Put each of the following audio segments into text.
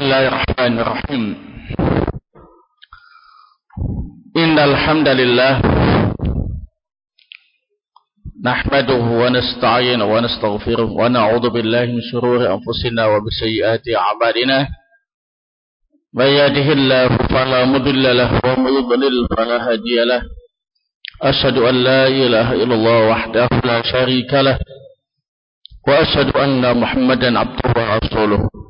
Bismillahirrahmanirrahim. Innal hamdalillah Nahmaduhu wa nasta'inu wa nastaghfiruh wa na'udzu billahi min shururi anfusina wa min sayyiati a'malina. May yahdihillahu fala mudilla illallah wahdahu la sharika wa ashhadu anna Muhammadan 'abduhu wa rasuluhu.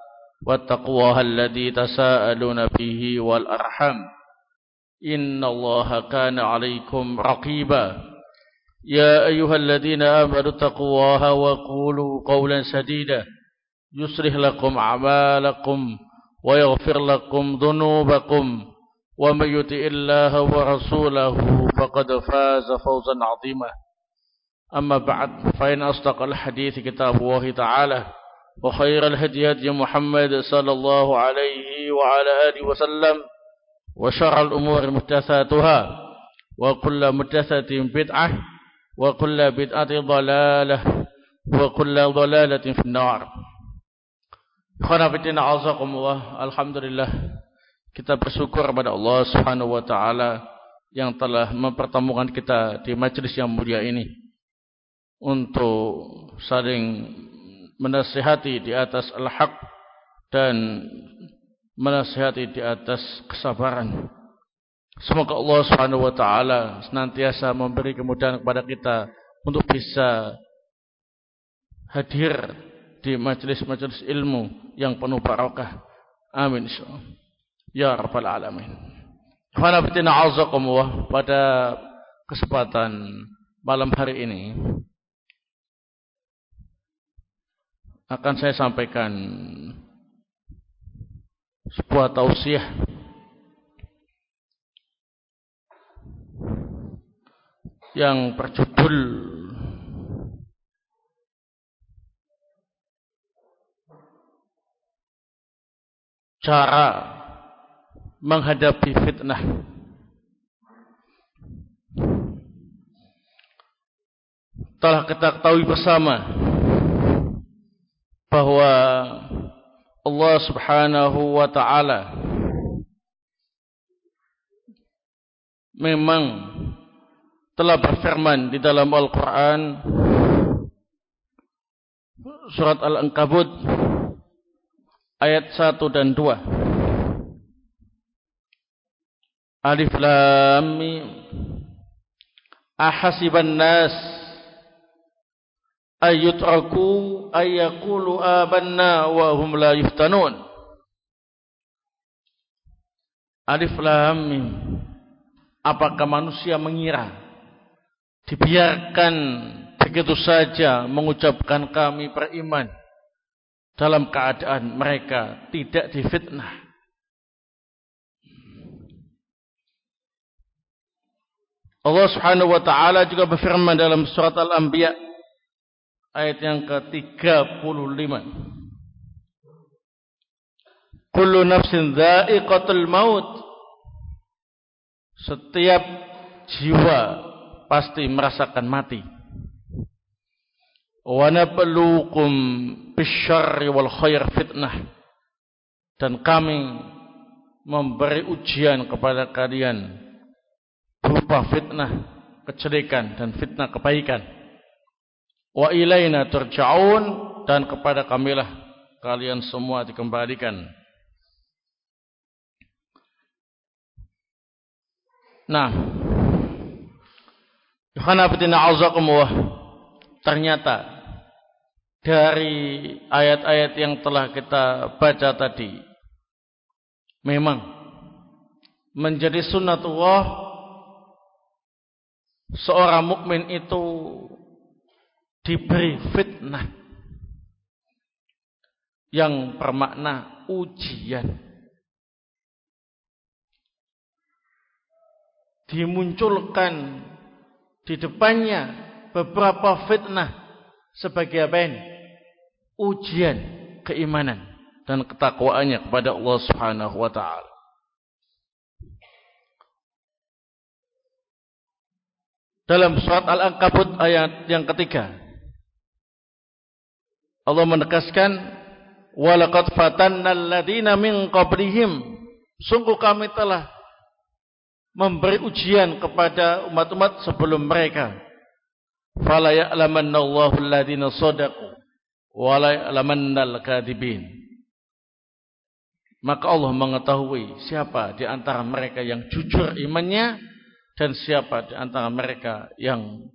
واتقوا الله الذي تساءلون به والأرحم. إن الله كان عليكم رقيبا. يا أيها الذين آمنوا الله وقولوا قولا سديدا. يصلح لكم أعمالكم ويغفر لكم ذنوبكم. ومن يطع الله ورسوله فقد فاز فوزا عظيما. أما بعد فإن أصدق الحديث كتاب الله تعالى. وخير الهدي هدي محمد صلى الله عليه وعلى آله وسلم وشرع الأمور متساتها وكل متسات بدعة وكل بدعة ضلالة وكل ضلالة في النار. إخوانا بدينا عزاكم الله. الحمد لله kita bersyukur kepada Allah سبحانه وتعالى taala yang telah mempertemukan kita di majelis yang mulia ini untuk saling menasihati di atas al-haq dan menasihati di atas kesabaran. Semoga Allah Subhanahu wa taala senantiasa memberi kemudahan kepada kita untuk bisa hadir di majelis-majelis ilmu yang penuh barakah. Amin. Ya rabbal alamin. pada kesempatan malam hari ini akan saya sampaikan sebuah tausiah. Yang berjudul cara menghadapi fitnah. Telah kita ketahui bersama bahwa Allah Subhanahu wa taala memang telah berfirman di dalam Al-Qur'an surat Al-Ankabut ayat 1 dan 2 Alif Lam Mim. Ahasiban nas ayutraku ayakulu abanna wa hum la yuftanun. Alif Lam Mim. Apakah manusia mengira? Dibiarkan begitu saja mengucapkan kami beriman dalam keadaan mereka tidak difitnah. Allah Subhanahu wa taala juga berfirman dalam surat Al-Anbiya ayat yang ke-35. Kullu nafsin dha'iqatul maut. Setiap jiwa pasti merasakan mati. Wa nabluukum bisyarri wal khair fitnah. Dan kami memberi ujian kepada kalian berupa fitnah kejelekan dan fitnah kebaikan. Wa ilaina turja'un dan kepada kamilah kalian semua dikembalikan. Nah, Yohanabitina azakumullah ternyata dari ayat-ayat yang telah kita baca tadi memang menjadi sunnatullah seorang mukmin itu diberi fitnah yang bermakna ujian. dimunculkan di depannya beberapa fitnah sebagai apa ini? Ujian keimanan dan ketakwaannya kepada Allah Subhanahu wa taala. Dalam surat Al-Ankabut ayat yang ketiga Allah menegaskan walaqad fatanna alladziina min qablihim. Sungguh kami telah memberi ujian kepada umat-umat sebelum mereka. Fala ya'lamanna Allahu alladziina shadaqu wa la ya'lamannal kadhibin. Maka Allah mengetahui siapa di antara mereka yang jujur imannya dan siapa di antara mereka yang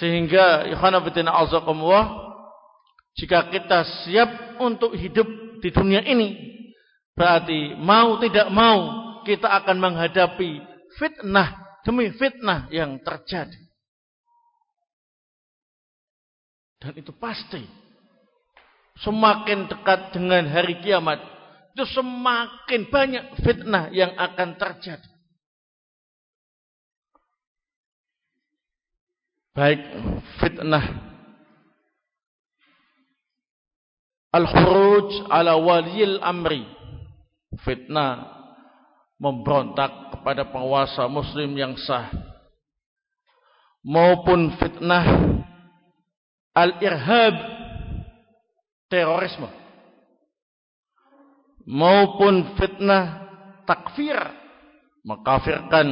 Sehingga ikhwanabitina azakumullah jika kita siap untuk hidup di dunia ini berarti mau tidak mau kita akan menghadapi fitnah demi fitnah yang terjadi. Dan itu pasti semakin dekat dengan hari kiamat itu semakin banyak fitnah yang akan terjadi. Baik fitnah al-khuruj ala waliyil amri. Fitnah memberontak kepada penguasa muslim yang sah. Maupun fitnah al-irhab terorisme maupun fitnah takfir mengkafirkan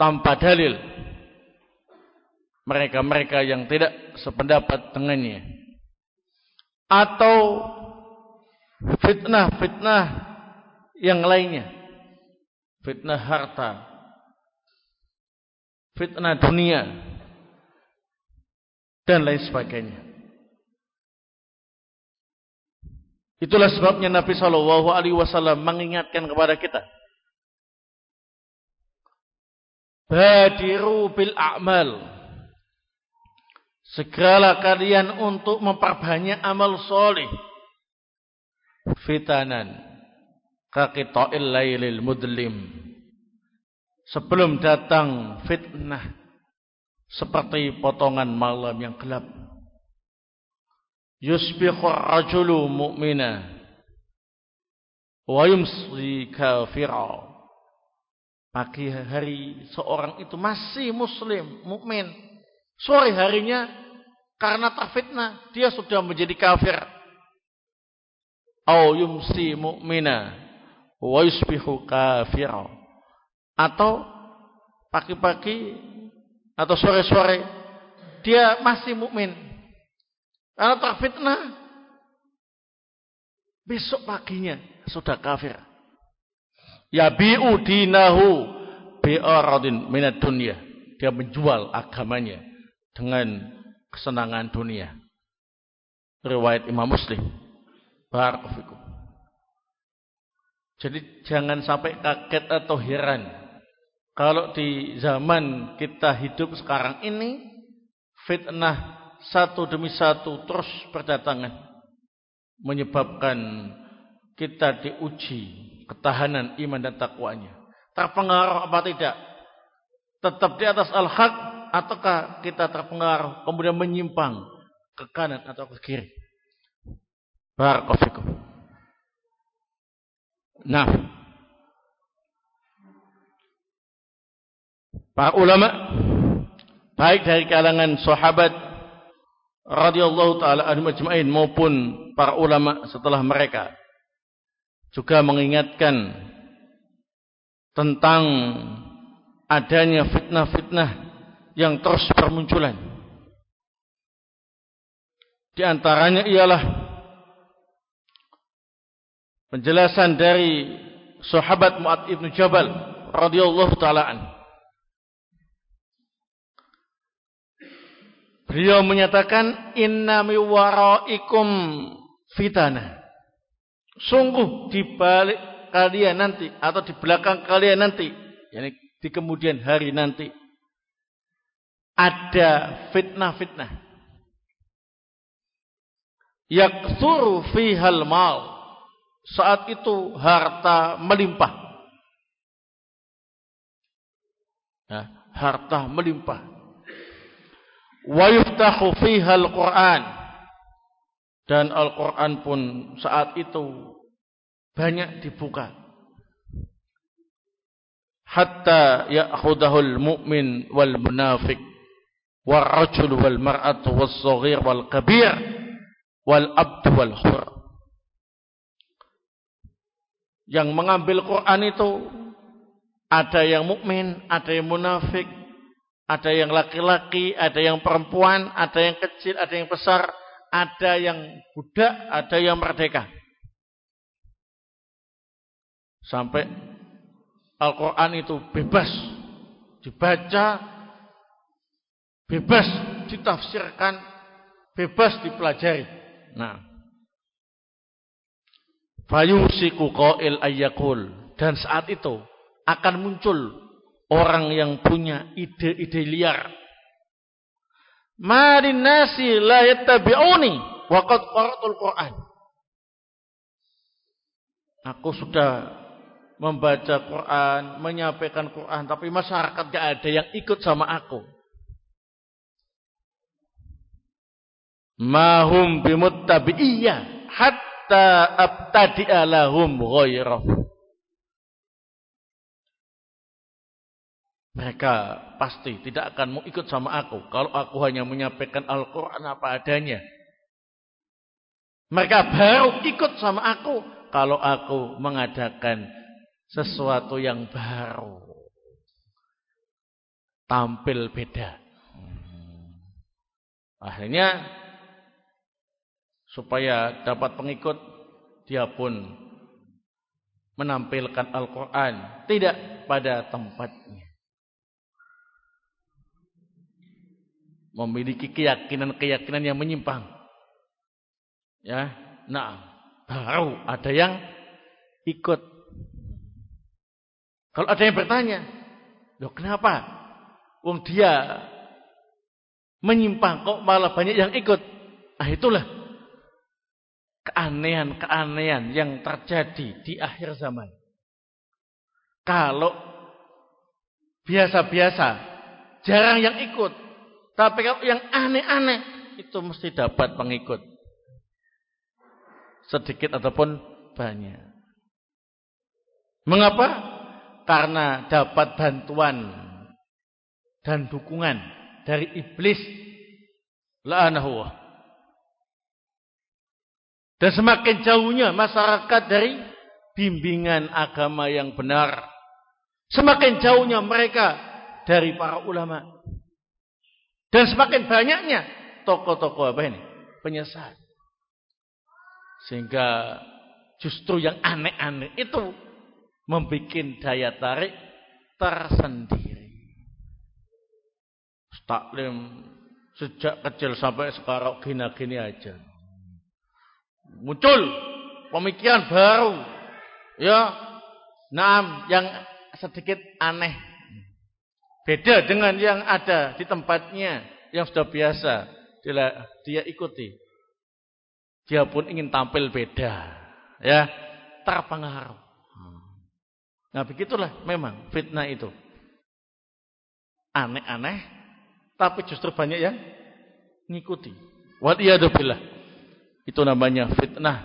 tanpa dalil. Mereka-mereka yang tidak sependapat dengannya. Atau fitnah-fitnah yang lainnya. Fitnah harta. Fitnah dunia. Dan lain sebagainya. Itulah sebabnya Nabi Shallallahu Alaihi Wasallam mengingatkan kepada kita. Badiru bil a'mal. Segeralah kalian untuk memperbanyak amal soleh. Fitanan. Kakita'il laylil mudlim. Sebelum datang fitnah. Seperti potongan malam yang gelap yusbihu rajulu mu'mina wa yumsi kafira pagi hari seorang itu masih muslim mukmin. Sore harinya karena terfitnah dia sudah menjadi kafir. Au yumsi mu'mina wa yusbihu kafira. Atau pagi-pagi atau sore-sore dia masih mukmin. Kalau terfitnah, besok paginya sudah kafir. Ya bi'u dinahu bi'aradin minat dunia. Dia menjual agamanya dengan kesenangan dunia. Riwayat Imam Muslim. Barakufikum. Jadi jangan sampai kaget atau heran. Kalau di zaman kita hidup sekarang ini, fitnah satu demi satu terus berdatangan menyebabkan kita diuji ketahanan iman dan takwanya. Terpengaruh apa tidak? Tetap di atas al-haq ataukah kita terpengaruh kemudian menyimpang ke kanan atau ke kiri? Barakallahu Nah, para ulama baik dari kalangan sahabat radhiyallahu taala anhum maupun para ulama setelah mereka juga mengingatkan tentang adanya fitnah-fitnah yang terus bermunculan. Di antaranya ialah penjelasan dari sahabat Mu'ad ibn Jabal radhiyallahu taala anhu Beliau menyatakan inna mi waraikum fitnah. Sungguh di balik kalian nanti atau di belakang kalian nanti, yakni di kemudian hari nanti ada fitnah-fitnah. Yaksuru fihal mal. Saat itu harta melimpah. Ya, harta melimpah. Wa yuftahu fiha al-Qur'an. Dan Al-Qur'an pun saat itu banyak dibuka. Hatta ya'khudahul mu'min wal munafiq wal rajul wal mar'atu wal abd wal hur. Yang mengambil Quran itu ada yang mukmin, ada yang munafik, ada yang laki-laki, ada yang perempuan, ada yang kecil, ada yang besar, ada yang budak, ada yang merdeka. Sampai Al-Quran itu bebas dibaca, bebas ditafsirkan, bebas dipelajari. Nah, fayusiku qail ayyakul dan saat itu akan muncul orang yang punya ide-ide liar. Marin nasi la yattabi'uni wa qad qara'tul Qur'an. Aku sudah membaca Quran, menyampaikan Quran, tapi masyarakat gak ada yang ikut sama aku. Mahum bimuttabi'iyya hatta abtadi'a lahum. Mereka pasti tidak akan mau ikut sama aku kalau aku hanya menyampaikan Al-Quran apa adanya. Mereka baru ikut sama aku kalau aku mengadakan sesuatu yang baru. Tampil beda. Akhirnya supaya dapat pengikut dia pun menampilkan Al-Quran tidak pada tempatnya. Memiliki keyakinan-keyakinan yang menyimpang. Ya, nah, baru ada yang ikut kalau ada yang bertanya, loh kenapa? Wong dia menyimpang kok malah banyak yang ikut. Ah itulah keanehan-keanehan yang terjadi di akhir zaman. Kalau biasa-biasa, jarang yang ikut. Tapi kalau yang aneh-aneh, itu mesti dapat pengikut. Sedikit ataupun banyak. Mengapa? karena dapat bantuan dan dukungan dari iblis la'anahu dan semakin jauhnya masyarakat dari bimbingan agama yang benar semakin jauhnya mereka dari para ulama dan semakin banyaknya tokoh-tokoh apa ini penyesat sehingga justru yang aneh-aneh itu membuat daya tarik tersendiri. Taklim sejak kecil sampai sekarang gini-gini aja. Muncul pemikiran baru. Ya, Naam yang sedikit aneh. Beda dengan yang ada di tempatnya yang sudah biasa dia, dia ikuti. Dia pun ingin tampil beda. Ya, terpengaruh. Nah begitulah memang fitnah itu. Aneh-aneh, tapi justru banyak yang ngikuti. Waliyadzubillah. Itu namanya fitnah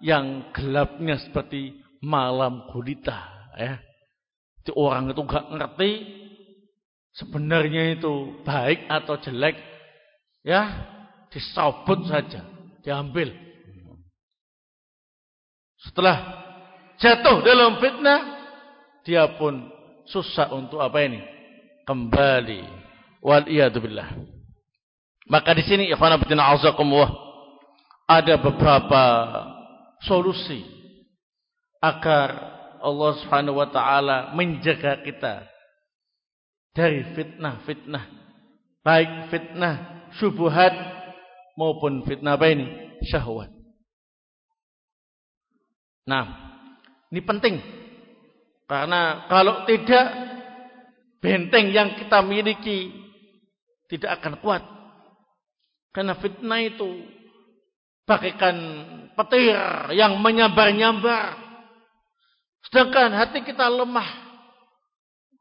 yang gelapnya seperti malam gulita. Ya. Orang itu gak ngerti sebenarnya itu baik atau jelek. Ya, disobot saja, diambil. Setelah jatuh dalam fitnah, dia pun susah untuk apa ini? Kembali. Wal billah. Maka di sini ikhwan fillah azakumullah ada beberapa solusi agar Allah Subhanahu wa taala menjaga kita dari fitnah-fitnah baik fitnah syubhat maupun fitnah apa ini syahwat. Nah, ini penting karena kalau tidak benteng yang kita miliki tidak akan kuat. Karena fitnah itu bagaikan petir yang menyabar-nyabar. Sedangkan hati kita lemah.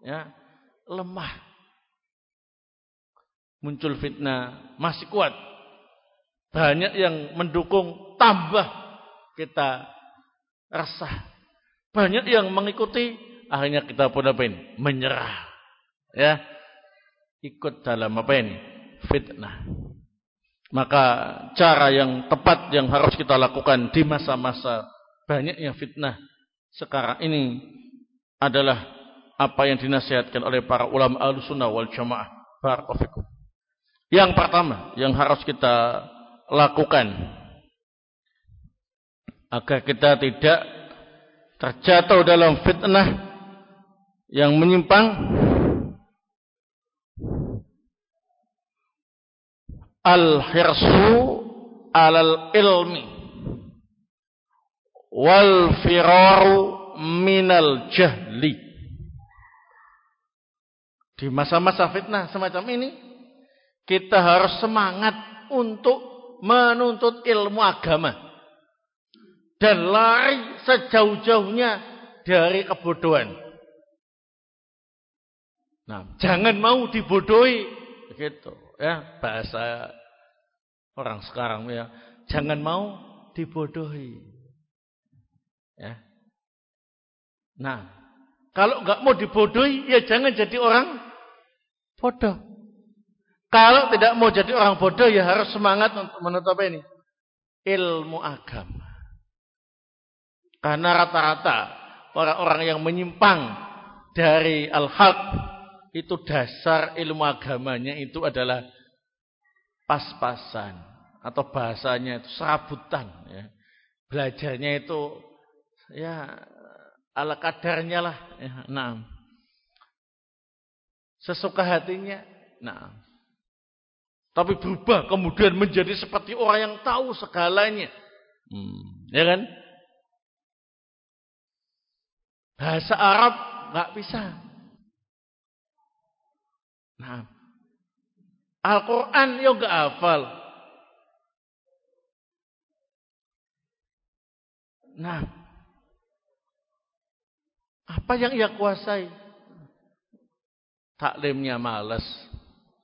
Ya, lemah. Muncul fitnah, masih kuat. Banyak yang mendukung, tambah kita resah. Banyak yang mengikuti, akhirnya kita pun apa ini? Menyerah. Ya. Ikut dalam apa ini? Fitnah. Maka cara yang tepat yang harus kita lakukan di masa-masa banyaknya fitnah sekarang ini adalah apa yang dinasihatkan oleh para ulama al-sunnah wal jamaah. Barakofikum. Yang pertama yang harus kita lakukan agar kita tidak terjatuh dalam fitnah yang menyimpang al-hirsu alal ilmi wal firaru minal jahli di masa-masa fitnah semacam ini kita harus semangat untuk menuntut ilmu agama dan lari sejauh-jauhnya dari kebodohan. Nah, jangan mau dibodohi begitu ya bahasa orang sekarang ya jangan mau dibodohi ya nah kalau nggak mau dibodohi ya jangan jadi orang bodoh. Kalau tidak mau jadi orang bodoh ya harus semangat untuk menutup ini. Ilmu agama. Karena rata-rata orang-orang yang menyimpang dari al-haq itu dasar ilmu agamanya itu adalah pas-pasan atau bahasanya itu serabutan ya. Belajarnya itu ya ala kadarnya lah ya. Nah. Sesuka hatinya. Nah. Tapi berubah kemudian menjadi seperti orang yang tahu segalanya. Hmm, ya kan? Bahasa Arab nggak bisa. Nah, Al-Quran yo gak hafal. Nah, apa yang ia kuasai? Taklimnya malas.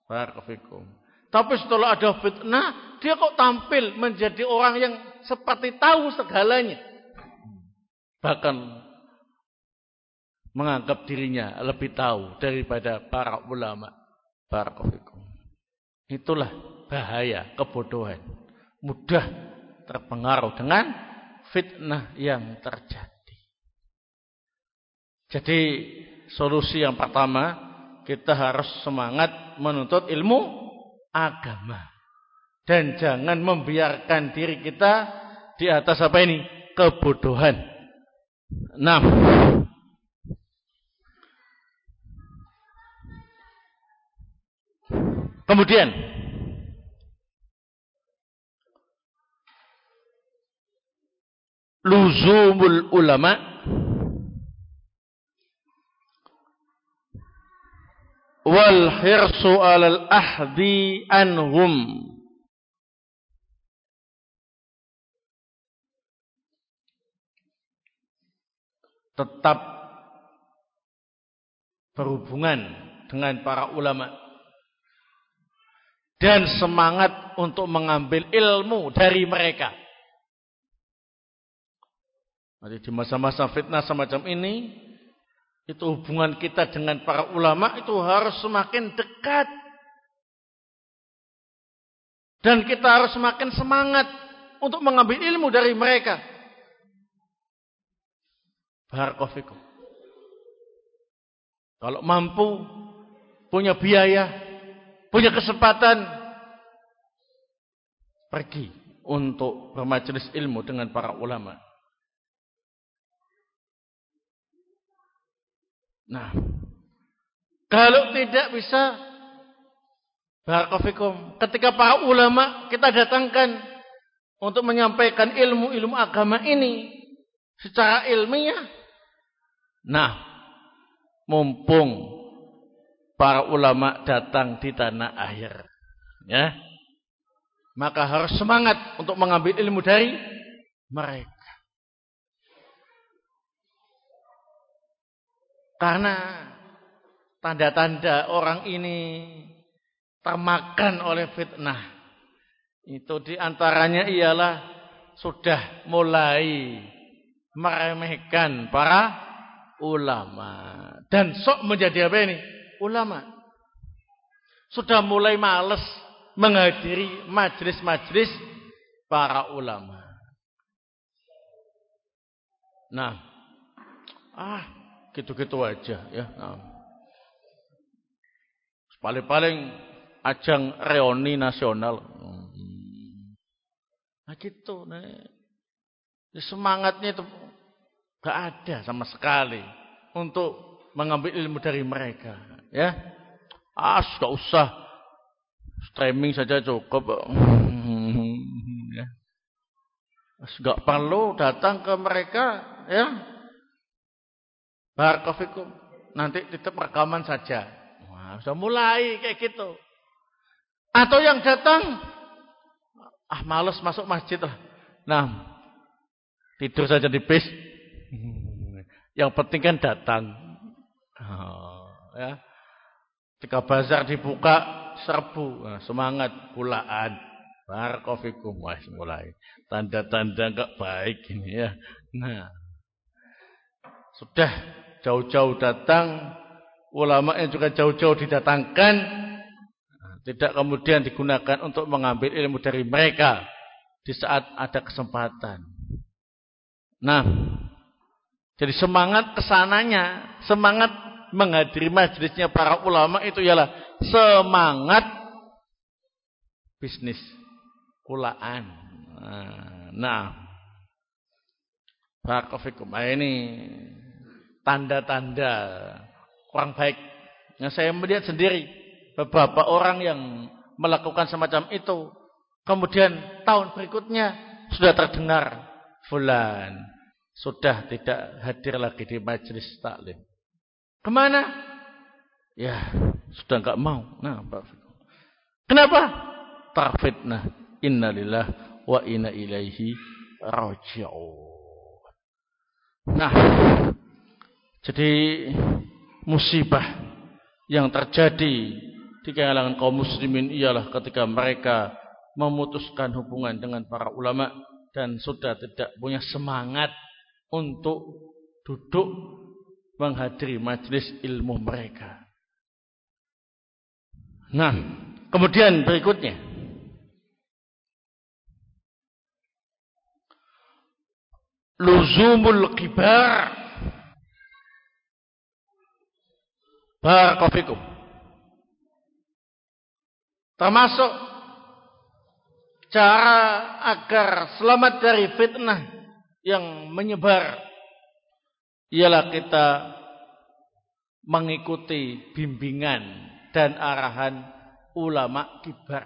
Barakallahu Tapi setelah ada fitnah, dia kok tampil menjadi orang yang seperti tahu segalanya. Bahkan menganggap dirinya lebih tahu daripada para ulama. Barakallahu Itulah bahaya kebodohan. Mudah terpengaruh dengan fitnah yang terjadi. Jadi solusi yang pertama kita harus semangat menuntut ilmu agama. Dan jangan membiarkan diri kita di atas apa ini? Kebodohan. Nah, Kemudian luzumul ulama wal hirsu alal ahdi anhum tetap berhubungan dengan para ulama dan semangat untuk mengambil ilmu dari mereka. Jadi di masa-masa fitnah semacam ini, itu hubungan kita dengan para ulama itu harus semakin dekat. Dan kita harus semakin semangat untuk mengambil ilmu dari mereka. Barakofikum. Kalau mampu, punya biaya, punya kesempatan pergi untuk bermajelis ilmu dengan para ulama. Nah, kalau tidak bisa Barakofikum. Ketika para ulama kita datangkan untuk menyampaikan ilmu-ilmu agama ini secara ilmiah. Nah, mumpung para ulama datang di tanah air. Ya. Maka harus semangat untuk mengambil ilmu dari mereka. Karena tanda-tanda orang ini termakan oleh fitnah. Itu di antaranya ialah sudah mulai meremehkan para ulama. Dan sok menjadi apa ini? Ulama. Sudah mulai males menghadiri majlis-majlis para ulama. Nah, ah, gitu-gitu aja ya. Nah. Paling-paling ajang reuni nasional. Nah gitu, nih. Semangatnya itu gak ada sama sekali untuk mengambil ilmu dari mereka, ya. Ah, gak usah streaming saja cukup. ya. Gak perlu datang ke mereka, ya. Barakofikum. Nanti tetap rekaman saja. Wah, sudah mulai kayak gitu. Atau yang datang, ah males masuk masjid lah. Nah, tidur saja di bis. Yang penting kan datang. Oh, ya. Ketika bazar dibuka, serbu. Nah, semangat, pulaan. Barakofikum. Wah, mulai. Tanda-tanda enggak baik ini ya. Nah, sudah jauh-jauh datang. Ulama yang juga jauh-jauh didatangkan tidak kemudian digunakan untuk mengambil ilmu dari mereka di saat ada kesempatan. Nah, jadi semangat ke sananya, semangat menghadiri majelisnya para ulama itu ialah semangat bisnis kulaan. Nah, Barakofikum. Nah, ini tanda-tanda kurang baik. Yang saya melihat sendiri beberapa orang yang melakukan semacam itu. Kemudian tahun berikutnya sudah terdengar fulan sudah tidak hadir lagi di majelis taklim. Ke mana? Ya, sudah enggak mau. Nah, Pak Kenapa? Tarfitnah. Innalillah wa inna ilaihi raji'un. Nah, jadi musibah yang terjadi di kalangan kaum muslimin ialah ketika mereka memutuskan hubungan dengan para ulama dan sudah tidak punya semangat untuk duduk menghadiri majelis ilmu mereka. Nah, kemudian berikutnya luzumul kibar barakofikum Termasuk cara agar selamat dari fitnah yang menyebar ialah kita mengikuti bimbingan dan arahan ulama kibar.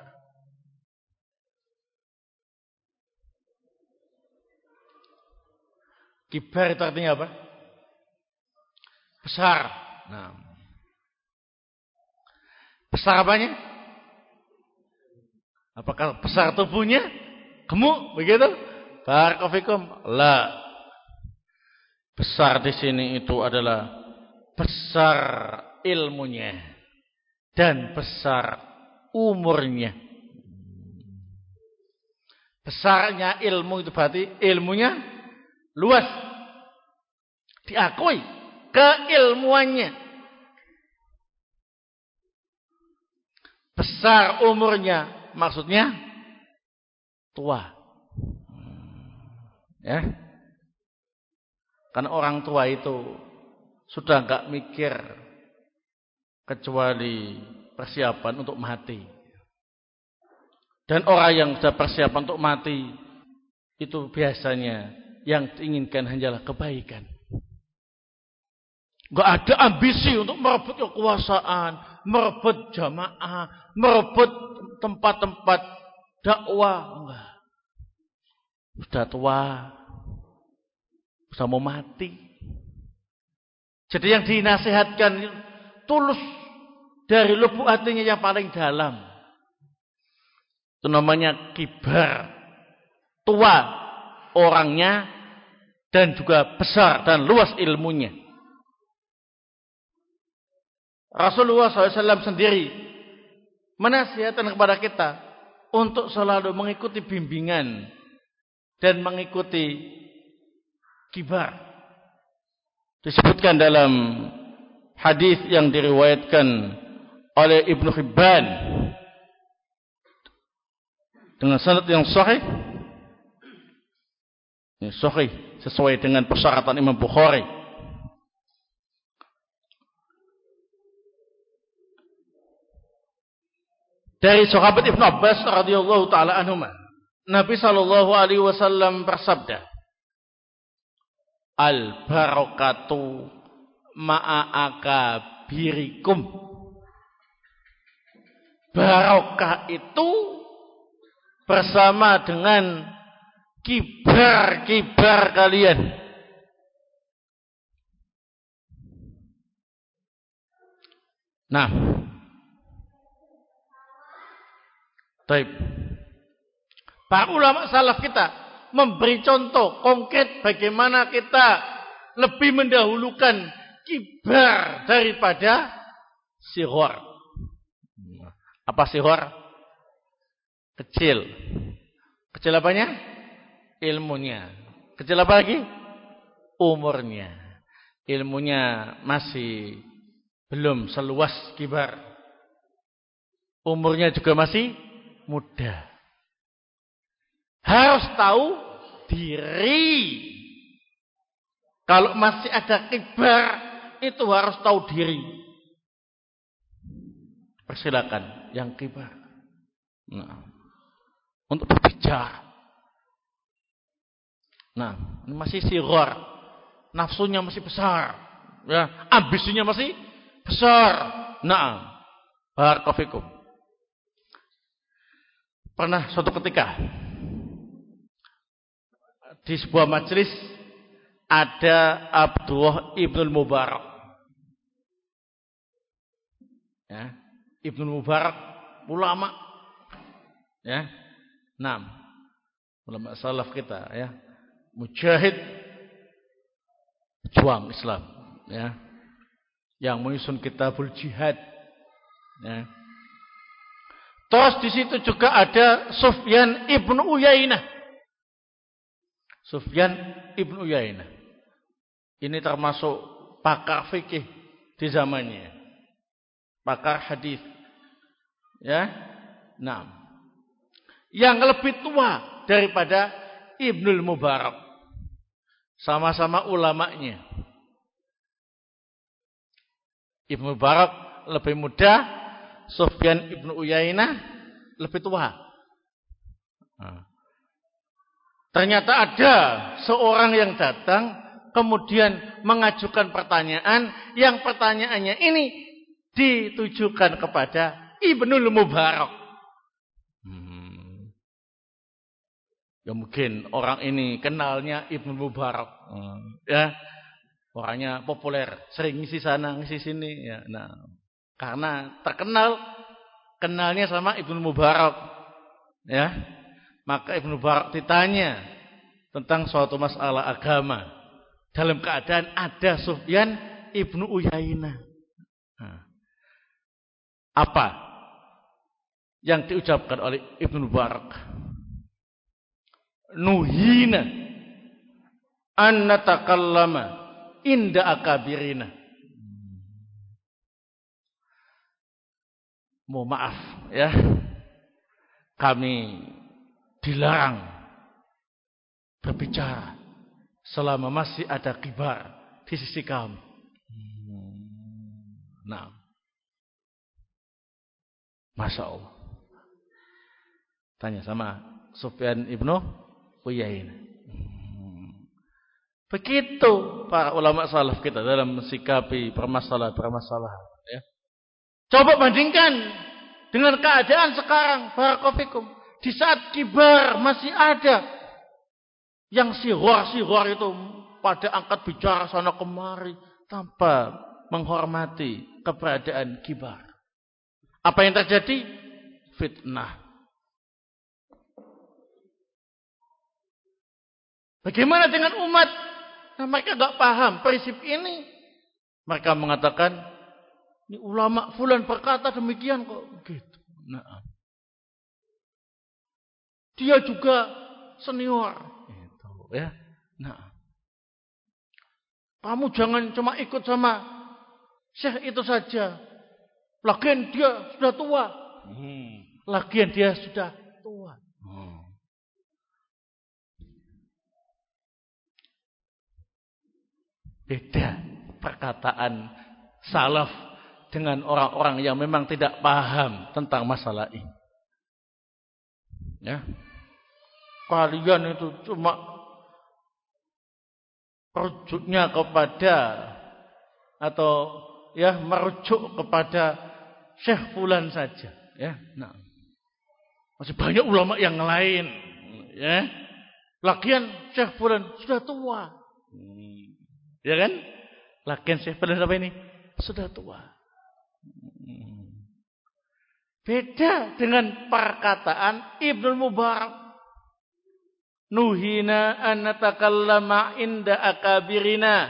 Kibar itu artinya apa? Besar. Nah. Besar apanya? Apakah besar tubuhnya? Gemuk begitu? Barakofikum. La. Besar di sini itu adalah besar ilmunya dan besar umurnya. Besarnya ilmu itu berarti ilmunya luas. Diakui keilmuannya. Besar umurnya maksudnya tua. Ya. Karena orang tua itu sudah enggak mikir kecuali persiapan untuk mati. Dan orang yang sudah persiapan untuk mati itu biasanya yang diinginkan hanyalah kebaikan. Enggak ada ambisi untuk merebut kekuasaan, merebut jamaah, merebut tempat-tempat dakwah. Enggak. Sudah tua. Sudah mau mati. Jadi yang dinasihatkan tulus dari lubuk hatinya yang paling dalam. Itu namanya kibar. Tua orangnya dan juga besar dan luas ilmunya. Rasulullah SAW sendiri menasihatkan kepada kita untuk selalu mengikuti bimbingan dan mengikuti kibar. Disebutkan dalam hadis yang diriwayatkan oleh Ibnu Hibban dengan sanad yang sahih. Ini sahih sesuai dengan persyaratan Imam Bukhari. Dari sahabat Ibnu Abbas radhiyallahu taala anhuma, Nabi sallallahu alaihi wasallam bersabda, "Al barakatu ma'a birikum. Barokah itu bersama dengan kibar-kibar kalian. Nah, Taib. Para ulama salaf kita memberi contoh konkret bagaimana kita lebih mendahulukan kibar daripada sihor. Apa sihor? Kecil. Kecil apanya? Ilmunya. Kecil apa lagi? Umurnya. Ilmunya masih belum seluas kibar. Umurnya juga masih muda. Harus tahu diri. Kalau masih ada kibar, itu harus tahu diri. Persilakan yang kibar. Nah, untuk berbicara. Nah, ini masih siror. Nafsunya masih besar. Ya, ambisinya masih besar. Nah, barakofikum. Pernah suatu ketika di sebuah majelis ada Abdullah ibnu Mubarak. Ya, Ibnu Mubarak ulama. Ya enam. Ulama salaf kita ya. Mujahid juang Islam ya. Yang menyusun kitabul jihad ya terus di situ juga ada Sufyan ibnu Uyainah Sufyan ibnu Uyainah ini termasuk pakar fikih di zamannya pakar hadis. Ya. Nah. Yang lebih tua daripada Ibnul Mubarak. Sama-sama ulamanya. Ibnu Mubarak lebih muda, Sufyan Ibnu Uyainah lebih tua. Nah. Ternyata ada seorang yang datang kemudian mengajukan pertanyaan yang pertanyaannya ini ditujukan kepada Ibnul Mubarak. Hmm. Ya mungkin orang ini kenalnya Ibnu Mubarak. Hmm. Ya. Orangnya populer, sering ngisi sana, ngisi sini ya. Nah, karena terkenal kenalnya sama Ibnu Mubarak. Ya. Maka Ibnu Mubarak ditanya tentang suatu masalah agama. Dalam keadaan ada Sufyan Ibnu Uyainah. Nah. Apa yang diucapkan oleh Ibnu Mubarak? Nuhina an natakallama inda akabirina. Mohon maaf ya. Kami dilarang berbicara selama masih ada kibar di sisi kami. Nah, Masya Allah. Tanya sama Sufyan ibnu Uyain. Begitu para ulama salaf kita dalam mensikapi permasalahan-permasalahan. Coba bandingkan dengan keadaan sekarang, barakofikum. Di saat kibar masih ada yang sihor-sihor itu pada angkat bicara sana kemari tanpa menghormati keberadaan kibar. Apa yang terjadi? Fitnah. Bagaimana dengan umat? Nah, mereka nggak paham prinsip ini. Mereka mengatakan ini ulama fulan berkata demikian kok. Gitu. Nah. Dia juga senior. Itu, ya. Nah. Kamu jangan cuma ikut sama syekh itu saja. Lagian dia sudah tua. Hmm. Lagian dia sudah tua. Hmm. Beda perkataan salaf dengan orang-orang yang memang tidak paham tentang masalah ini. Ya. Kalian itu cuma rujuknya kepada atau ya merujuk kepada Syekh Fulan saja, ya. Nah. Masih banyak ulama yang lain, ya. Lagian Syekh Fulan sudah tua. Hmm. Ya kan? Lagian Syekh Fulan apa ini? Sudah tua. Beda dengan perkataan Ibnu Mubarak. Nuhina an natakallama inda akabirina.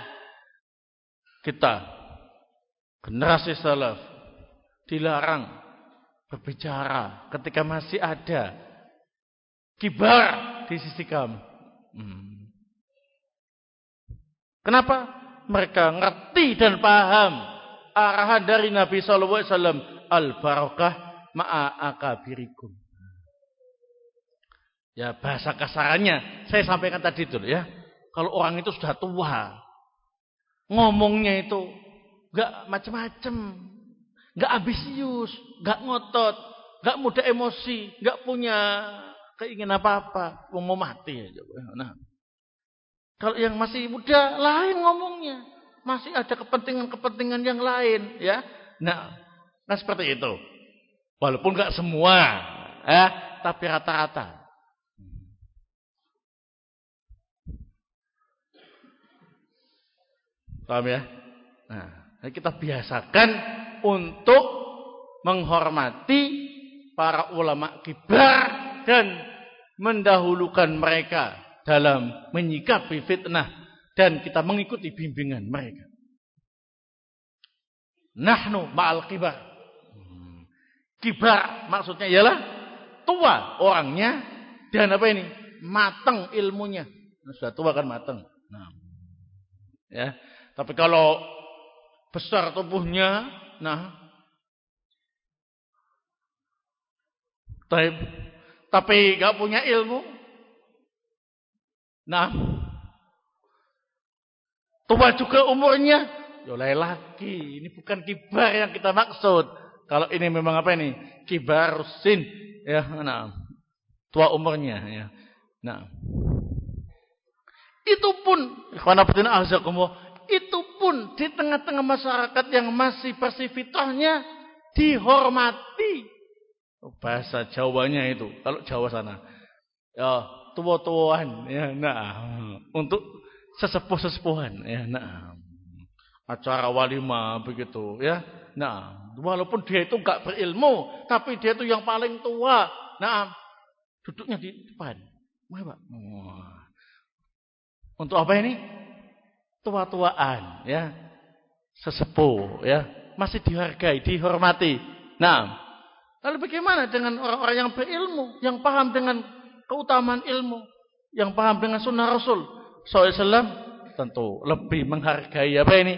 Kita generasi salaf dilarang berbicara ketika masih ada kibar di sisi kami. Hmm. Kenapa? Mereka ngerti dan paham arahan dari Nabi Sallallahu Alaihi Wasallam al barakah ma'a akabirikum. Ya bahasa kasarannya saya sampaikan tadi itu ya. Kalau orang itu sudah tua, ngomongnya itu nggak macam-macam, nggak ambisius, nggak ngotot, nggak mudah emosi, nggak punya keinginan apa-apa, mau mati aja. Nah, kalau yang masih muda lain ngomongnya. Masih ada kepentingan-kepentingan yang lain, ya. Nah, nah seperti itu. Walaupun nggak semua, ya, tapi rata-rata. Paham ya? Nah, kita biasakan untuk menghormati para ulama kibar dan mendahulukan mereka dalam menyikapi fitnah dan kita mengikuti bimbingan mereka. Nahnu ma'al kibar. Kibar maksudnya ialah tua orangnya dan apa ini? Matang ilmunya. Nah, sudah tua kan matang. Nah. Ya. Tapi kalau besar tubuhnya, nah tapi, tapi gak punya ilmu, Nah, tua juga umurnya, yolai lagi. Ini bukan kibar yang kita maksud. Kalau ini memang apa ini? Kibar sin, ya, nah, tua umurnya, ya. Nah, itu pun, itu pun di tengah-tengah masyarakat yang masih bersih fitrahnya dihormati. Oh, bahasa Jawanya itu, kalau Jawa sana. Ya, tua-tuaan ya nah untuk sesepuh-sesepuhan ya nah acara walimah begitu ya nah walaupun dia itu enggak berilmu tapi dia itu yang paling tua. Nah duduknya di depan. Pak. Untuk apa ini? Tua-tuaan ya. Sesepuh ya. Masih dihargai dihormati. Nah lalu bagaimana dengan orang-orang yang berilmu yang paham dengan keutamaan ilmu yang paham dengan sunnah Rasul? SAW tentu lebih menghargai apa ini?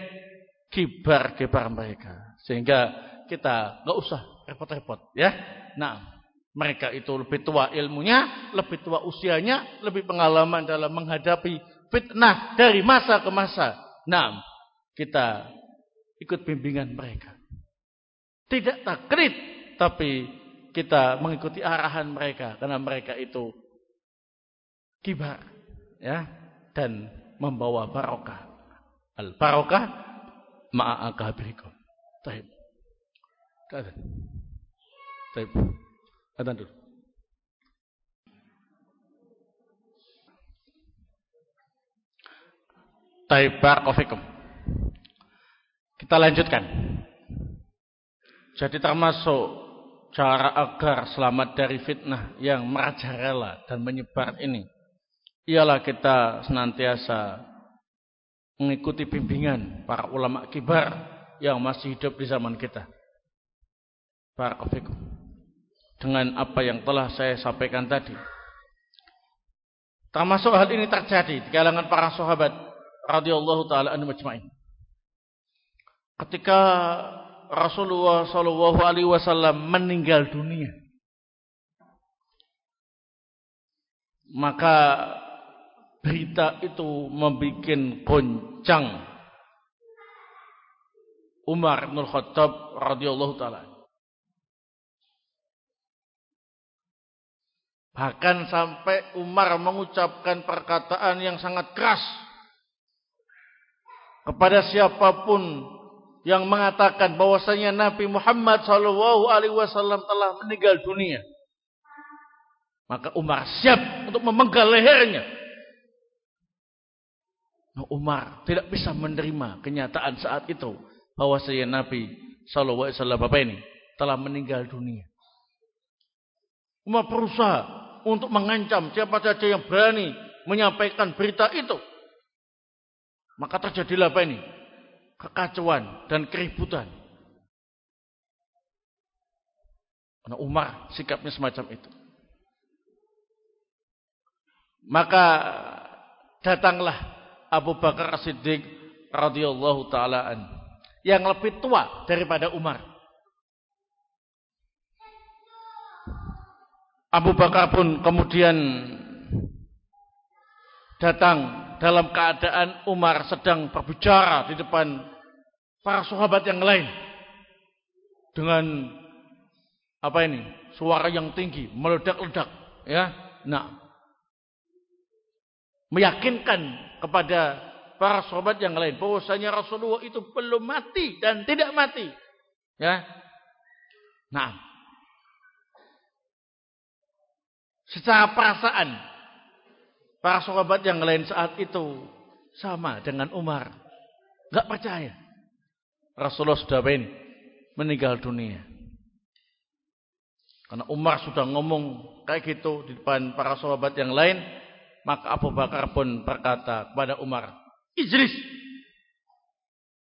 Kibar-kibar mereka. Sehingga kita nggak usah repot-repot ya nah mereka itu lebih tua ilmunya lebih tua usianya lebih pengalaman dalam menghadapi fitnah dari masa ke masa nah kita ikut bimbingan mereka tidak taklid tapi kita mengikuti arahan mereka karena mereka itu kibar ya dan membawa barokah. Al barokah ma'a akabrikum. Taib. Adhan dulu. Taib barakofikum. Kita lanjutkan. Jadi termasuk cara agar selamat dari fitnah yang merajalela dan menyebar ini ialah kita senantiasa mengikuti bimbingan para ulama kibar yang masih hidup di zaman kita. Barakallahu Dengan apa yang telah saya sampaikan tadi. Termasuk hal ini terjadi di kalangan para sahabat radhiyallahu taala anhu majma'in. Ketika Rasulullah sallallahu alaihi wasallam meninggal dunia, maka berita itu membuat goncang Umar bin Khattab radhiyallahu taala. Bahkan sampai Umar mengucapkan perkataan yang sangat keras kepada siapa pun yang mengatakan bahwasanya Nabi Muhammad wasallam telah meninggal dunia. Maka Umar siap untuk memenggal lehernya. Nah, Umar tidak bisa menerima kenyataan saat itu bahwasanya Nabi sallallahu alaihi ini telah meninggal dunia. Umar berusaha untuk mengancam siapa saja yang berani menyampaikan berita itu. Maka terjadilah apa ini? Kekacauan dan keributan. Karena Umar sikapnya semacam itu. Maka datanglah Abu Bakar As-Siddiq radhiyallahu taalaan yang lebih tua daripada Umar. Abu Bakar pun kemudian datang dalam keadaan Umar sedang berbicara di depan para sahabat yang lain dengan apa ini suara yang tinggi meledak-ledak ya. Nah meyakinkan kepada para sahabat yang lain bahwasanya Rasulullah itu belum mati dan tidak mati ya. Nah secara perasaan Para sahabat yang lain saat itu sama dengan Umar. Gak percaya. Rasulullah sudah ini meninggal dunia. Karena Umar sudah ngomong kayak gitu di depan para sahabat yang lain, maka Abu Bakar pun berkata kepada Umar, "Ijlis."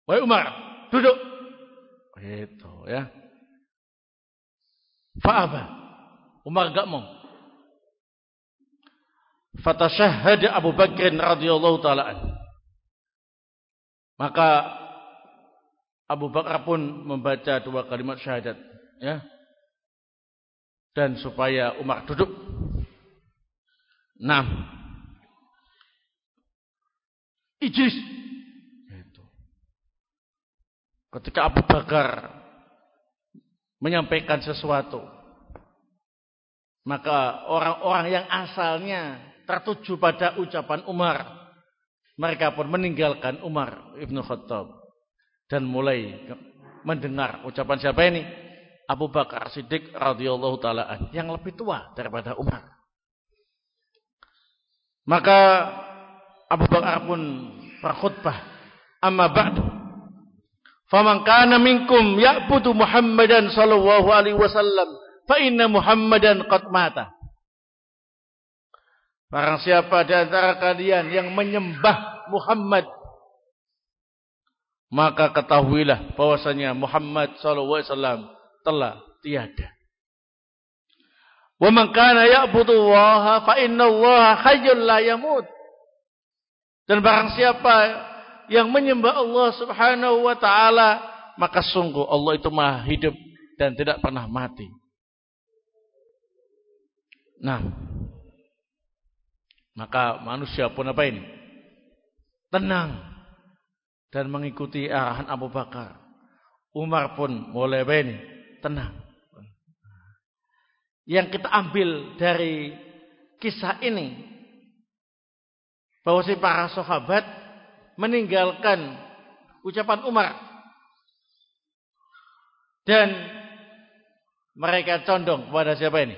Wahai Umar, duduk. Itu ya. Fa'aba. Umar gak mau. Fatashahhada Abu Bakr radhiyallahu taala Maka Abu Bakar pun membaca dua kalimat syahadat, ya. Dan supaya Umar duduk. Nah. Ijlis. Itu. Ketika Abu Bakar menyampaikan sesuatu, maka orang-orang yang asalnya tertuju pada ucapan Umar. Mereka pun meninggalkan Umar Ibn Khattab. Dan mulai mendengar ucapan siapa ini? Abu Bakar Siddiq radhiyallahu taala yang lebih tua daripada Umar. Maka Abu Bakar pun berkhutbah, "Amma ba'du, faman kana minkum ya'budu Muhammadan sallallahu alaihi wasallam, fa inna Muhammadan qad mata." Barang siapa di antara kalian yang menyembah Muhammad maka ketahuilah bahwasanya Muhammad sallallahu alaihi wasallam telah tiada. Wa man kana ya'budu Allah fa inna Allah hayyul la yamut. Dan barang siapa yang menyembah Allah Subhanahu wa taala maka sungguh Allah itu Maha hidup dan tidak pernah mati. Nah, maka manusia pun apa ini? Tenang. Dan mengikuti arahan Abu Bakar. Umar pun mulai apa ini? Tenang. Yang kita ambil dari kisah ini. Bahwa si para sahabat meninggalkan ucapan Umar. Dan mereka condong kepada siapa ini?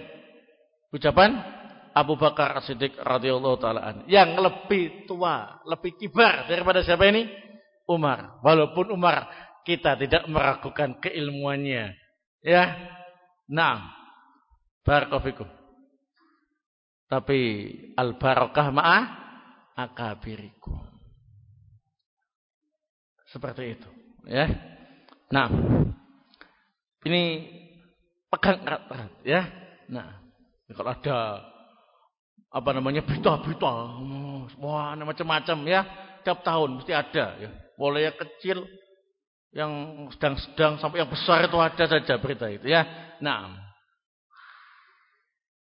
Ucapan Abu Bakar As-Siddiq radhiyallahu taala yang lebih tua, lebih kibar daripada siapa ini? Umar. Walaupun Umar kita tidak meragukan keilmuannya. Ya. Nah. Barakallahu Tapi al barakah ma'ah akabiriku. Seperti itu, ya. Nah, ini pegang erat-erat, ya. Nah, kalau ada apa namanya berita-berita, wah macam-macam ya, tiap tahun mesti ada ya. Mulai yang kecil, yang sedang-sedang sampai yang besar itu ada saja berita itu ya. Nah,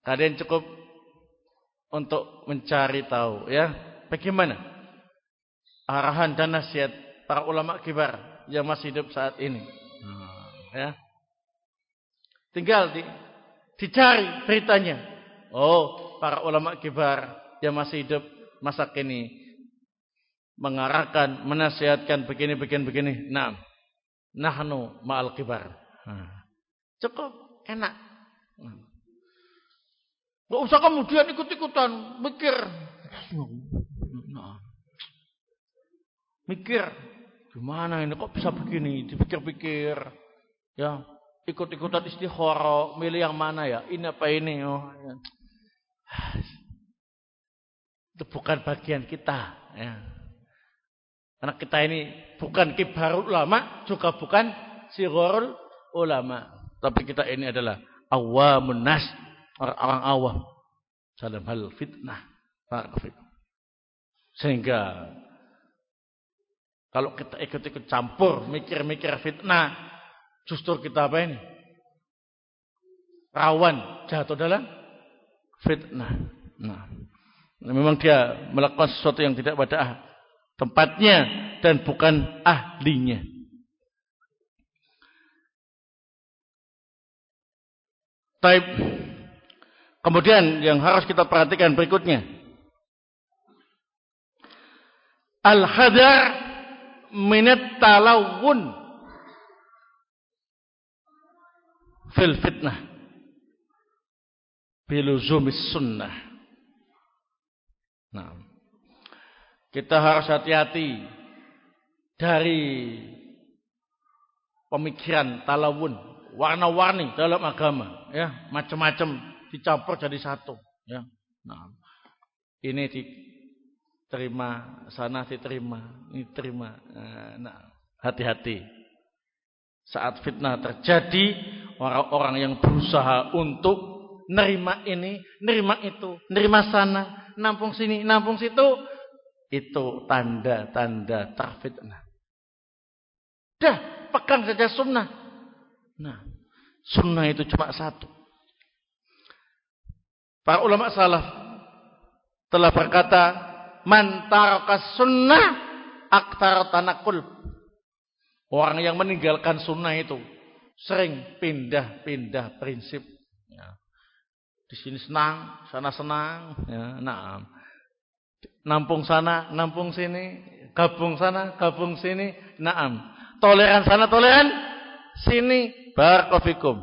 kalian cukup untuk mencari tahu ya, bagaimana arahan dan nasihat para ulama kibar yang masih hidup saat ini. Nah, ya. Tinggal di, dicari beritanya. Oh, para ulama kibar yang masih hidup masa kini mengarahkan, menasihatkan begini, begini, begini. Nah, nahnu ma'al kibar. Nah, cukup enak. Gak usah kemudian ikut-ikutan mikir. Mikir gimana ini kok bisa begini? Dipikir-pikir, ya ikut-ikutan istikharah, milih yang mana ya? Ini apa ini? Oh, ya. Itu bukan bagian kita. Ya. Karena kita ini bukan kibarul ulama, juga bukan sirorul ulama. Tapi kita ini adalah awamun nas, orang-orang awam. Dalam hal fitnah. Sehingga kalau kita ikut-ikut campur, mikir-mikir fitnah, justru kita apa ini? Rawan jatuh dalam fitnah. Nah, memang dia melakukan sesuatu yang tidak pada tempatnya dan bukan ahlinya. Taib. Kemudian yang harus kita perhatikan berikutnya. Al-hadar minat talawun fil fitnah biluzumis sunnah. Nah, kita harus hati-hati dari pemikiran talawun, warna-warni dalam agama, ya, macam-macam dicampur jadi satu, ya. Nah, ini diterima, sana diterima, ini terima. Nah, hati-hati. Saat fitnah terjadi, orang-orang yang berusaha untuk nerima ini, nerima itu, nerima sana, nampung sini, nampung situ, itu tanda-tanda terfitnah. Dah, pegang saja sunnah. Nah, sunnah itu cuma satu. Para ulama salaf telah berkata, "Man taraka sunnah aktar tanakul." Orang yang meninggalkan sunnah itu sering pindah-pindah prinsip. Di sini senang, sana senang. Ya, nah, Nampung sana, nampung sini, gabung sana, gabung sini. Naam. Toleran sana, toleran sini. Barakofikum.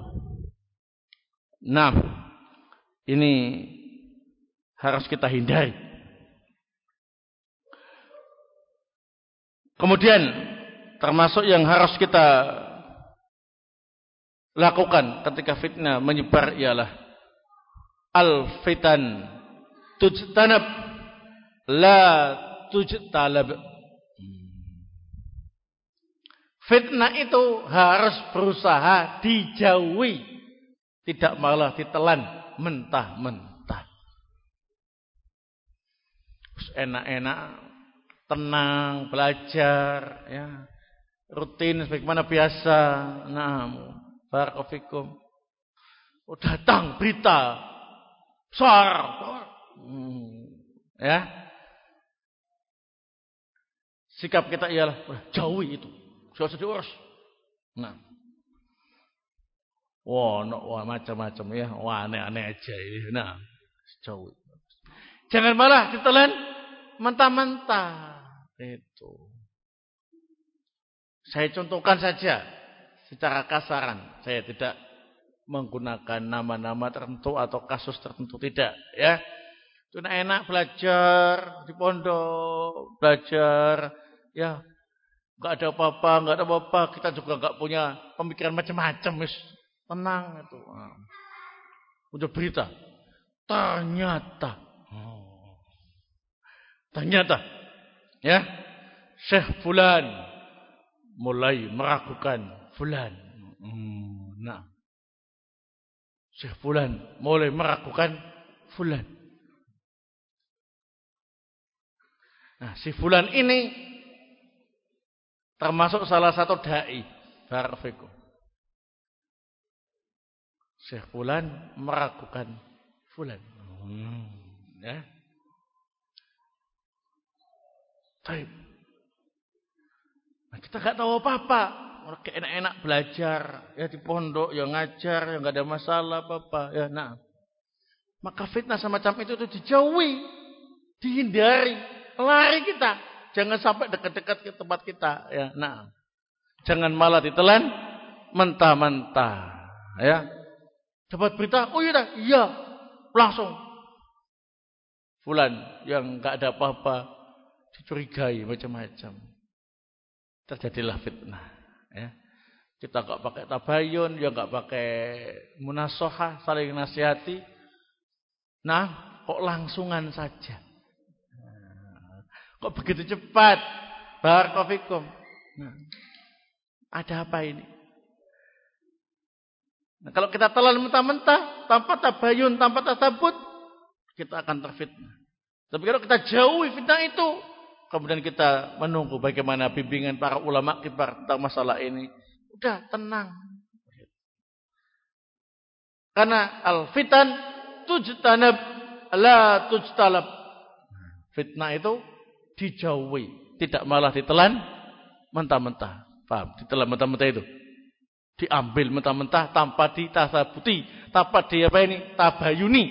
Nah, ini harus kita hindari. Kemudian termasuk yang harus kita lakukan ketika fitnah menyebar ialah al-fitan. Tujtanab. La tujtalab. Fitnah itu harus berusaha dijauhi, tidak malah ditelan mentah-mentah. Enak-enak, tenang, belajar, ya, rutin sebagaimana biasa. Nah, barakallahu Oh, datang berita besar. Hmm, ya, Sikap kita ialah jauhi itu. Gak usah diurus. Nah. Wah, no, wah macam-macam ya. Wah, aneh-aneh aja ini. Nah, jauhi. Jangan malah ditelan mentah-mentah. Itu. Saya contohkan saja secara kasaran. Saya tidak menggunakan nama-nama tertentu atau kasus tertentu tidak, ya. Itu enak belajar di pondok, belajar ya nggak ada apa-apa, nggak ada apa-apa, kita juga nggak punya pemikiran macam-macam, wis tenang itu. Udah berita, Ternyata. Ternyata. Ya. Syekh Fulan. Mulai meragukan Fulan. Hmm, nah. Syekh Fulan mulai meragukan Fulan. Nah, si Fulan ini termasuk salah satu dai. Barafikum. Syekh Fulan meragukan Fulan. Hmm, ya. Baik. Nah, kita nggak tahu apa-apa. Enak-enak belajar ya di pondok, ya ngajar, ya nggak ada masalah apa-apa. Ya, nah. Maka fitnah semacam itu itu dijauhi, dihindari, lari kita. Jangan sampai dekat-dekat ke tempat kita. Ya, nah. Jangan malah ditelan mentah-mentah. Ya, dapat berita, oh iya, iya, langsung. Fulan yang nggak ada apa-apa dicurigai macam-macam. Terjadilah fitnah. Ya. Kita nggak pakai tabayun, ya nggak pakai munasohah, saling nasihati. Nah, kok langsungan saja. Kok begitu cepat? Barakofikum. Nah, ada apa ini? Nah, kalau kita telan mentah-mentah, tanpa tabayun, tanpa tasabut, kita akan terfitnah. Tapi kalau kita jauhi fitnah itu, kemudian kita menunggu bagaimana bimbingan para ulama kibar tentang masalah ini. Udah tenang. Karena al-fitan tujtanab la tujtalab. Fitnah itu dijauhi, tidak malah ditelan mentah-mentah. Paham? Ditelan mentah-mentah itu diambil mentah-mentah tanpa ditasabuti, tanpa dia apa ini tabayuni,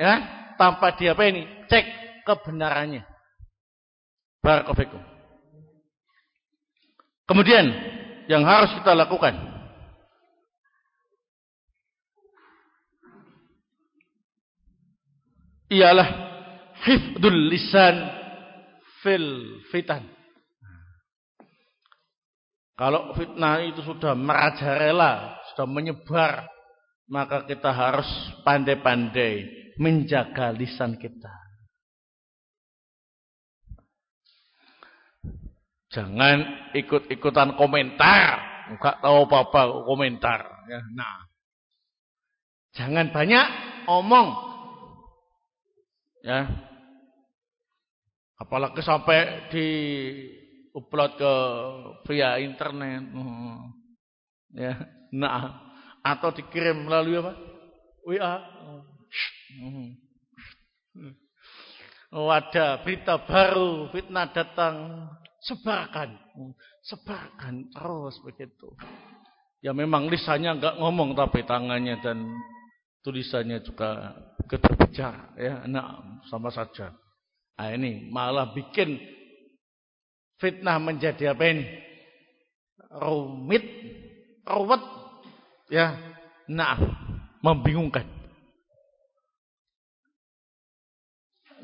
ya, tanpa dia apa ini cek kebenarannya. Barakofikum. Kemudian yang harus kita lakukan ialah hifdul lisan fil fitan. Kalau fitnah itu sudah merajalela, sudah menyebar, maka kita harus pandai-pandai menjaga lisan kita. Jangan ikut-ikutan komentar, enggak tahu apa-apa komentar. Ya, nah, jangan banyak omong, ya. Apalagi sampai di upload ke via internet. Hmm. Ya, nah atau dikirim melalui apa? WA. Hmm. Oh, ada berita baru, fitnah datang, sebarkan, sebarkan terus begitu. Ya memang lisannya enggak ngomong tapi tangannya dan tulisannya juga berbicara ya, nah sama saja. Nah, ini malah bikin fitnah menjadi apa ini? Rumit, ruwet, ya, nah, membingungkan.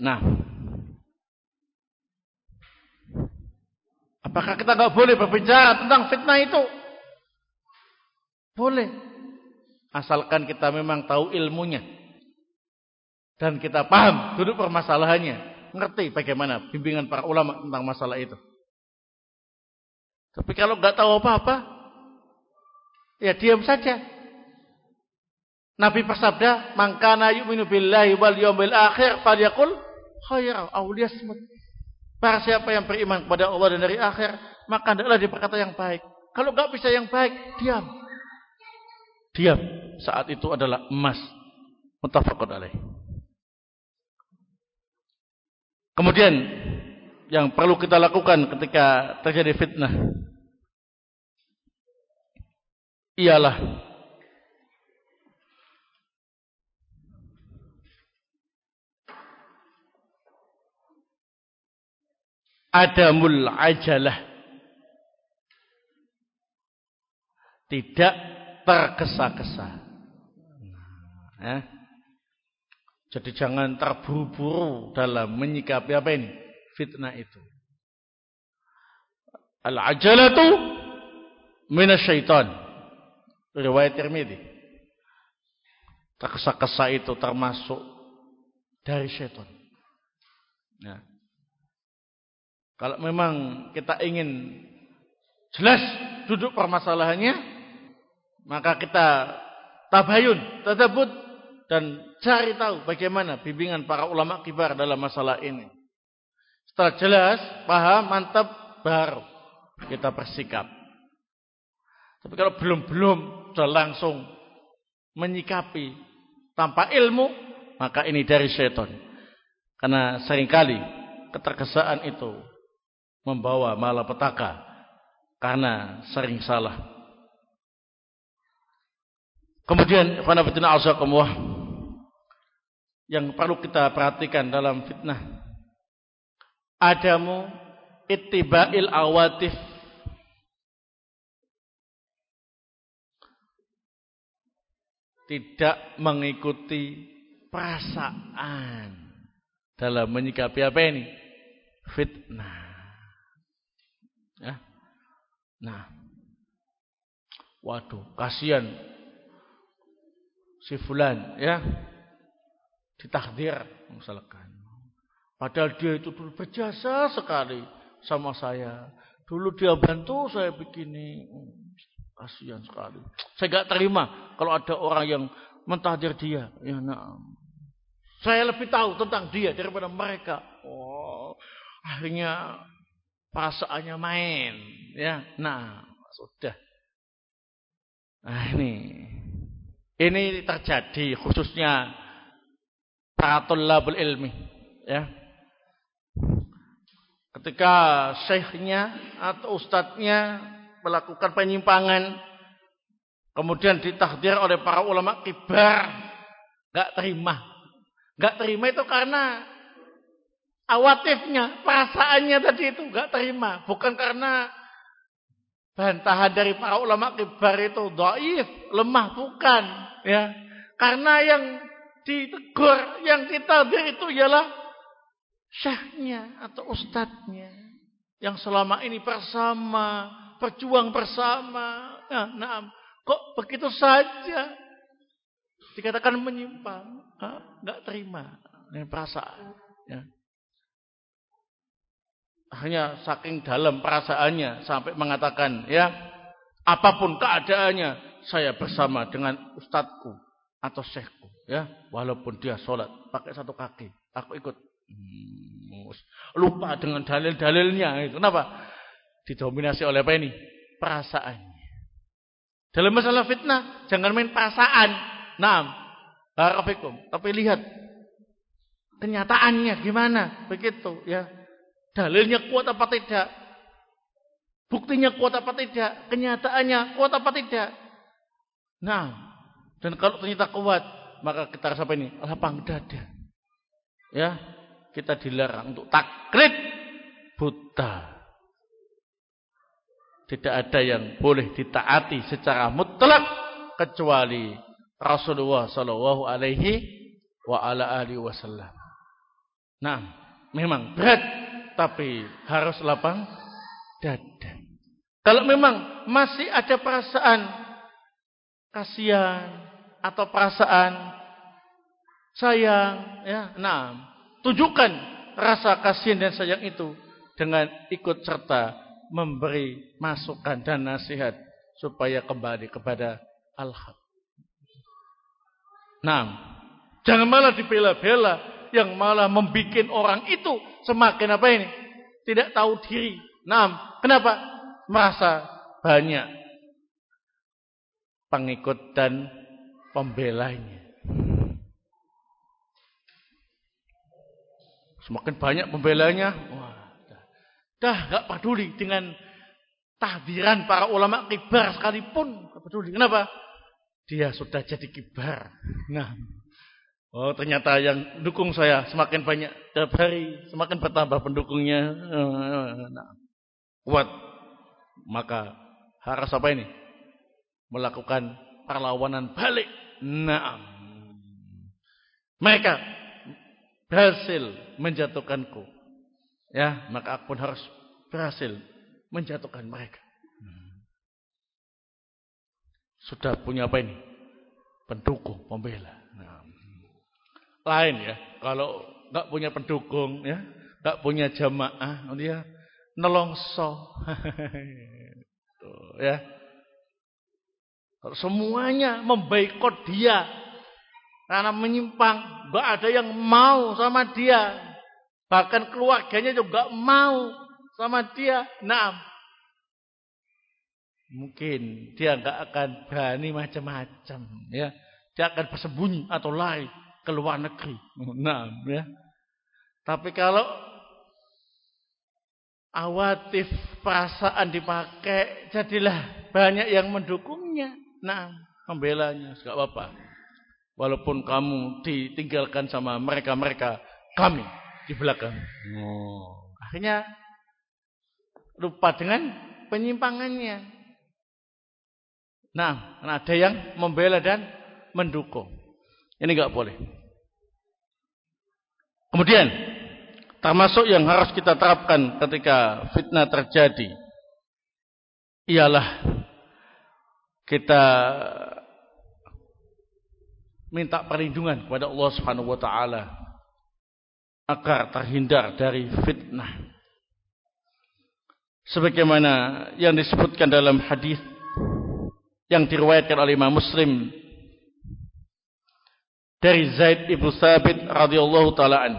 Nah, apakah kita nggak boleh berbicara tentang fitnah itu? Boleh, asalkan kita memang tahu ilmunya dan kita paham duduk permasalahannya, ngerti bagaimana bimbingan para ulama tentang masalah itu. Tapi kalau nggak tahu apa-apa, ya diam saja. Nabi bersabda, "Mangkana yu'minu billahi wal yawmil akhir falyaqul khairan aw liyasmut." Para siapa yang beriman kepada Allah dan dari akhir, maka hendaklah dia berkata yang baik. Kalau nggak bisa yang baik, diam. Diam. Saat itu adalah emas. Muttafaqun alaih. Kemudian yang perlu kita lakukan ketika terjadi fitnah ialah adamul ajalah tidak tergesa-gesa nah, jadi jangan terburu-buru dalam menyikapi apa ini fitnah itu. Al-ajalatu minasyaitan. Riwayat Tirmidzi. Terkesa-kesa itu termasuk dari setan. Nah, kalau memang kita ingin jelas duduk permasalahannya, maka kita tabayun, tadabut dan cari tahu bagaimana bimbingan para ulama kibar dalam masalah ini. Setelah jelas, paham, mantap, baru kita bersikap. Tapi kalau belum-belum sudah langsung menyikapi tanpa ilmu, maka ini dari setan. Karena sering kali ketergesaan itu membawa malapetaka karena sering salah. Kemudian fanafatina azakumullah yang perlu kita perhatikan dalam fitnah adamu ittiba'il awatif. Tidak mengikuti perasaan dalam menyikapi apa ini? Fitnah Ya. Nah. Waduh, kasihan si fulan ya. Ditakdir misalkan. Padahal dia itu dulu berjasa sekali sama saya. Dulu dia bantu saya begini. Kasihan sekali. Saya gak terima kalau ada orang yang mentahdir dia. Ya, nah. Saya lebih tahu tentang dia daripada mereka. Oh, akhirnya perasaannya main ya. Nah sudah. Nah ini. Ini terjadi khususnya para tulabul ilmi ya. Ketika syekhnya atau ustadznya melakukan penyimpangan kemudian ditakdir oleh para ulama kibar. Nggak terima. Nggak terima itu karena awatifnya, perasaannya tadi itu enggak terima. Bukan karena bantahan dari para ulama kibar itu doif, lemah bukan, ya. Karena yang ditegur, yang ditadir itu ialah syekhnya atau ustadznya yang selama ini bersama, berjuang bersama. Ya, nah, kok begitu saja dikatakan menyimpang, enggak terima dengan perasaan, ya hanya saking dalam perasaannya sampai mengatakan ya apa pun keadaannya saya bersama dengan ustadku atau syekhku ya. Walaupun dia sholat pakai satu kaki aku ikut. Hmm, lupa dengan dalil-dalilnya itu. Kenapa? Didominasi oleh apa ini? Perasaannya. Dalam masalah fitnah jangan main perasaan. Nah tapi lihat kenyataannya gimana? Begitu ya Dalilnya kuat apa tidak? Buktinya kuat apa tidak? Kenyataannya kuat apa tidak? Nah, dan kalau ternyata kuat, maka kita rasa apa ini? Lapang dada. Ya, kita dilarang untuk taklid buta. Tidak ada yang boleh ditaati secara mutlak kecuali Rasulullah Shallallahu Alaihi wasallam. Nah, memang berat tapi harus lapang dada. Kalau memang masih ada perasaan kasihan atau perasaan sayang, ya, nah, tunjukkan rasa kasihan dan sayang itu dengan ikut serta memberi masukan dan nasihat supaya kembali kepada al-haq. Nah, jangan malah dibela-bela yang malah membuat orang itu semakin apa ini? Tidak tahu diri. Nah, kenapa? Merasa banyak pengikut dan pembelanya. Semakin banyak pembelanya, dah, dah gak peduli dengan tahdiran para ulama kibar sekalipun, gak peduli. Kenapa? Dia sudah jadi kibar. Nah, Oh ternyata yang dukung saya semakin banyak tiap hari semakin bertambah pendukungnya. Nah, kuat. Maka harus apa ini? Melakukan perlawanan balik. Nah, mereka berhasil menjatuhkanku. Ya, maka aku pun harus berhasil menjatuhkan mereka. Sudah punya apa ini? Pendukung, pembela. Lain ya. Kalau nggak punya pendukung ya, nggak punya jamaah, dia nelongso. Tuh, ya. Semuanya membaikot dia karena menyimpang, nggak ada yang mau sama dia. Bahkan keluarganya juga mau sama dia. Nah, mungkin dia nggak akan berani macam-macam, ya. Dia akan bersembunyi atau lari ke luar negeri. Nah, ya. Tapi kalau awatif perasaan dipakai, jadilah banyak yang mendukungnya. Nah, membelanya, enggak apa-apa. Walaupun kamu ditinggalkan sama mereka-mereka, kami di belakang. Oh. Akhirnya lupa dengan penyimpangannya. Nah, ada yang membela dan mendukung. Ini enggak boleh. Kemudian, termasuk yang harus kita terapkan ketika fitnah terjadi, ialah kita minta perlindungan kepada Allah Subhanahu wa taala agar terhindar dari fitnah. Sebagaimana yang disebutkan dalam hadis yang diriwayatkan oleh Imam Muslim dari Zaid ibnu Sabit radhiyallahu taala an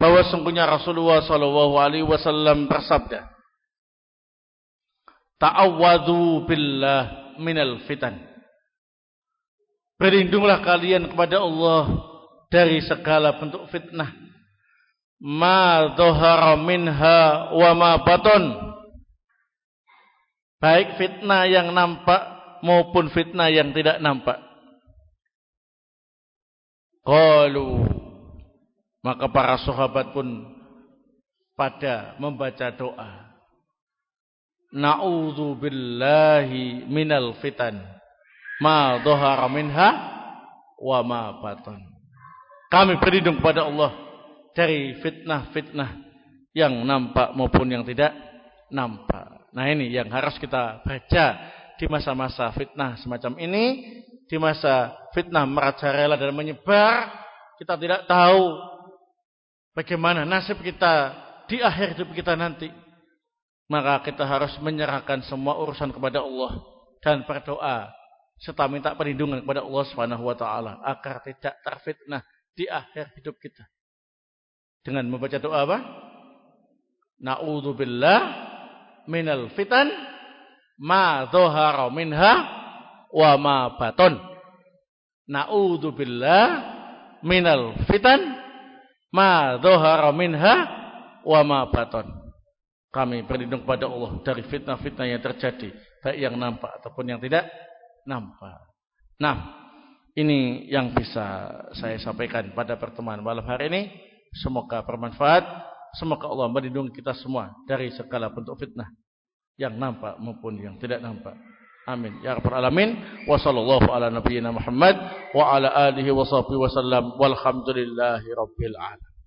bahwa sungguhnya Rasulullah sallallahu alaihi wasallam bersabda Ta'awwadhu billah minal fitan. Berlindunglah kalian kepada Allah dari segala bentuk fitnah. Ma dhahara minha wa ma baton. Baik fitnah yang nampak maupun fitnah yang tidak nampak. Qalu maka para sahabat pun pada membaca doa Na'udzu billahi minal fitan ma dhahara minha wa ma batan. Kami berlindung kepada Allah dari fitnah-fitnah yang nampak maupun yang tidak nampak. Nah ini yang harus kita baca di masa-masa fitnah semacam ini, di masa fitnah merajalela dan menyebar, kita tidak tahu bagaimana nasib kita di akhir hidup kita nanti maka kita harus menyerahkan semua urusan kepada Allah dan berdoa serta minta perlindungan kepada Allah Subhanahu wa taala agar tidak terfitnah di akhir hidup kita. Dengan membaca doa apa? Na'udzubillah minal fitan ma dhahara minha wa ma baton. Na'udzubillah minal fitan ma dhahara minha wa ma baton. Kami berlindung kepada Allah dari fitnah-fitnah yang terjadi. Baik yang nampak ataupun yang tidak nampak. Nah, ini yang bisa saya sampaikan pada pertemuan malam hari ini. Semoga bermanfaat. Semoga Allah melindungi kita semua dari segala bentuk fitnah. Yang nampak maupun yang tidak nampak. Amin. Ya Rabbal Alamin. Wa sallallahu ala nabiyyina Muhammad. Wa ala alihi wa sahbihi wa sallam. Walhamdulillahi Rabbil Alamin.